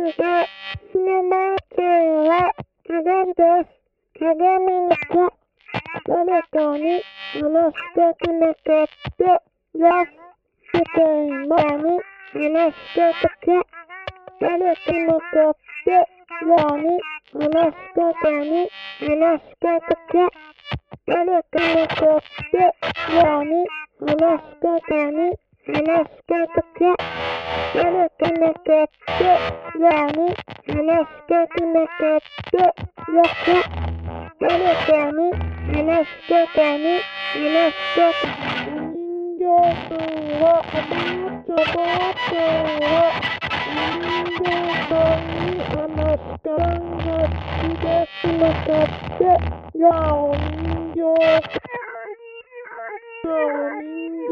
の知らない県は鏡です。鏡にて、トルコに話してくれたって、よし、世界もに話してたれ。トルコにとって、ように話してくに話してたれ。トルコにとって、ように話してくに話してくれ。誰かのかってように話したくなかったよか。誰かに話すことに話すこと。人形くんはちょこっとは人形さんに話したんが好きですのかって。やお人形さん。やお人形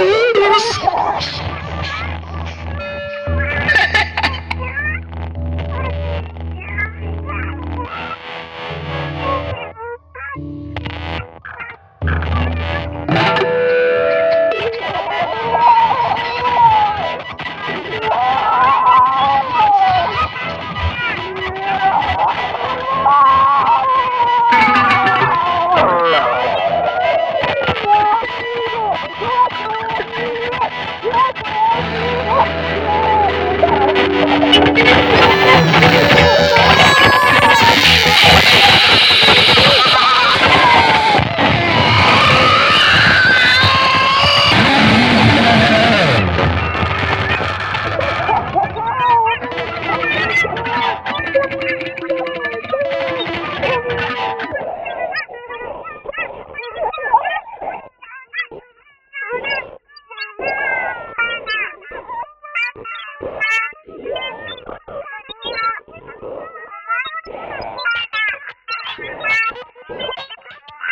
Jesus!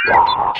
Yeah.